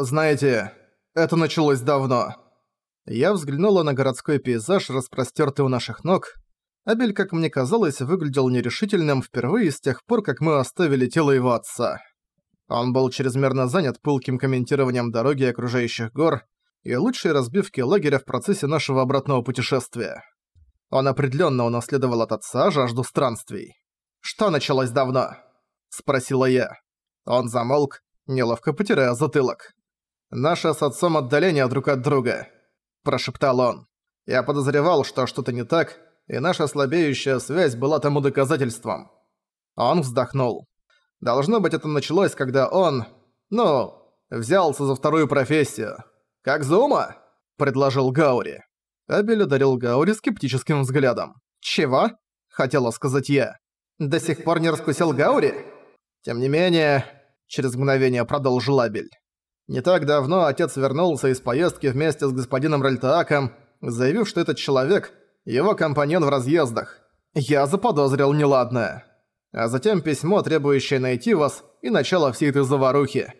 Знаете, это началось давно. Я взглянула на городской пейзаж, распростёртый у наших ног. Абель, как мне казалось, выглядел нерешительным впервые с тех пор, как мы оставили тело его отца. Он был чрезмерно занят пылким комментированием дороги и окружающих гор и лучшей разбивки лагеря в процессе нашего обратного путешествия. Он определенно унаследовал от отца жажду странствий. «Что началось давно?» – спросила я. Он замолк, неловко потирая затылок. «Наше с отцом отдаление друг от друга», – прошептал он. «Я подозревал, что что-то не так, и наша слабеющая связь была тому доказательством». Он вздохнул. Должно быть, это началось, когда он... Ну, взялся за вторую профессию. «Как Зума?» – предложил Гаури. Абель одарил Гаури скептическим взглядом. «Чего?» – хотела сказать я. «До сих пор не раскусил Гаури?» «Тем не менее...» – через мгновение продолжил Абель. Не так давно отец вернулся из поездки вместе с господином Ральтааком, заявив, что этот человек – его компаньон в разъездах. Я заподозрил неладное. А затем письмо, требующее найти вас, и начало всей этой заварухи.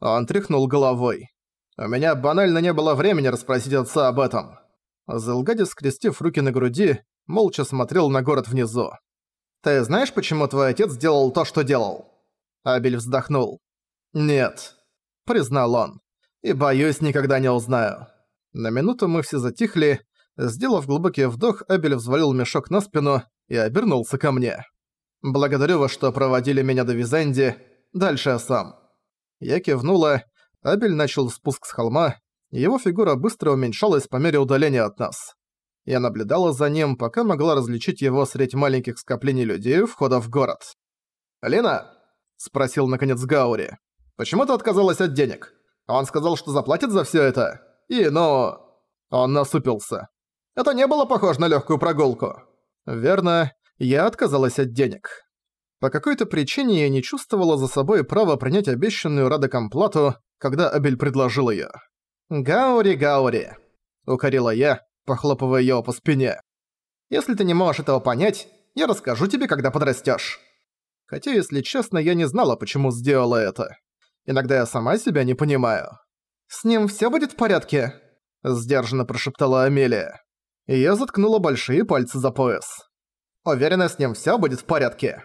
Он тряхнул головой. У меня банально не было времени расспросить отца об этом. Зелгадис, скрестив руки на груди, молча смотрел на город внизу. «Ты знаешь, почему твой отец сделал то, что делал?» Абель вздохнул. «Нет», — признал он. «И боюсь, никогда не узнаю». На минуту мы все затихли. Сделав глубокий вдох, Абель взвалил мешок на спину и обернулся ко мне. «Благодарю вас, что проводили меня до Визенди. Дальше я сам». Я кивнула. Абель начал спуск с холма. Его фигура быстро уменьшалась по мере удаления от нас. Я наблюдала за ним, пока могла различить его средь маленьких скоплений людей у входа в город. «Лина?» – спросил наконец Гаури. Почему ты отказалась от денег? Он сказал, что заплатит за всё это. И, ну...» Он насупился. «Это не было похоже на лёгкую прогулку». «Верно, я отказалась от денег. По какой-то причине я не чувствовала за собой права принять обещанную Радоком плату, когда Абель предложил её. «Гаури, Гаури», — укорила я, похлопывая его по спине. «Если ты не можешь этого понять, я расскажу тебе, когда подрастёшь». Хотя, если честно, я не знала, почему сделала это. Иногда я сама себя не понимаю. «С ним всё будет в порядке?» – сдержанно прошептала Амелия. И я заткнула большие пальцы за пояс. «Уверена, с ним всё будет в порядке».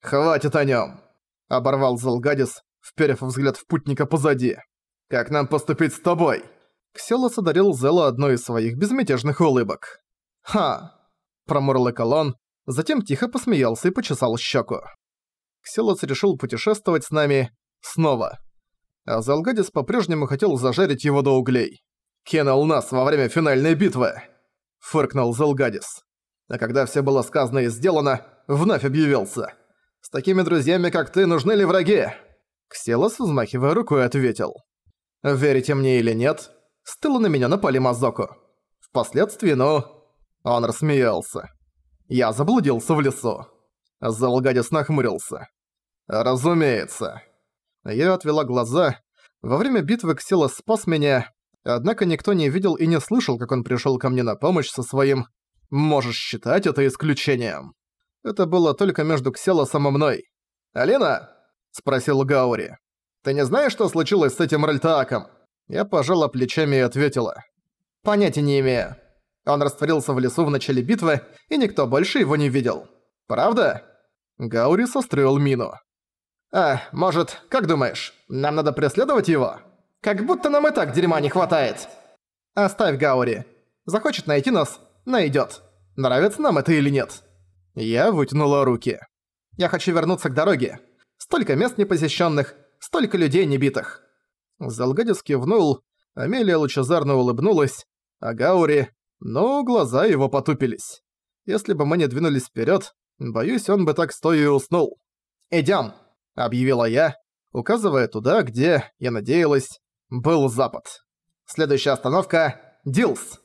«Хватит о нём!» – оборвал Залгадис, вперев взгляд в путника позади. «Как нам поступить с тобой?» Кселос одарил Зела одной из своих безмятежных улыбок. «Ха!» – промурлыкал он, затем тихо посмеялся и почесал щеку. Кселос решил путешествовать с нами, Снова. А Залгадис по-прежнему хотел зажарить его до углей. «Кинул нас во время финальной битвы!» – фыркнул Залгадис. А когда все было сказано и сделано, вновь объявился. «С такими друзьями, как ты, нужны ли враги?» Кселос, взмахивая рукой, ответил. «Верите мне или нет, с на меня напали Мазоку. Впоследствии, ну...» Он рассмеялся. «Я заблудился в лесу». Залгадис нахмурился. «Разумеется». Я отвела глаза. Во время битвы Ксила спас меня, однако никто не видел и не слышал, как он пришёл ко мне на помощь со своим «можешь считать это исключением». Это было только между Кселосом и мной. «Алина?» – спросил Гаури. «Ты не знаешь, что случилось с этим Ральтааком?» Я пожала плечами и ответила. «Понятия не имею. Он растворился в лесу в начале битвы, и никто больше его не видел. Правда?» Гаури состроил мину. «А, может, как думаешь, нам надо преследовать его? Как будто нам и так дерьма не хватает!» «Оставь Гаури. Захочет найти нас – найдёт. Нравится нам это или нет?» Я вытянула руки. «Я хочу вернуться к дороге. Столько мест непосещенных, столько людей небитых». Залгадис кивнул, Амелия лучезарно улыбнулась, а Гаури... Ну, глаза его потупились. Если бы мы не двинулись вперед, боюсь, он бы так стоя и уснул. «Идём!» — объявила я, указывая туда, где, я надеялась, был запад. Следующая остановка — Дилс.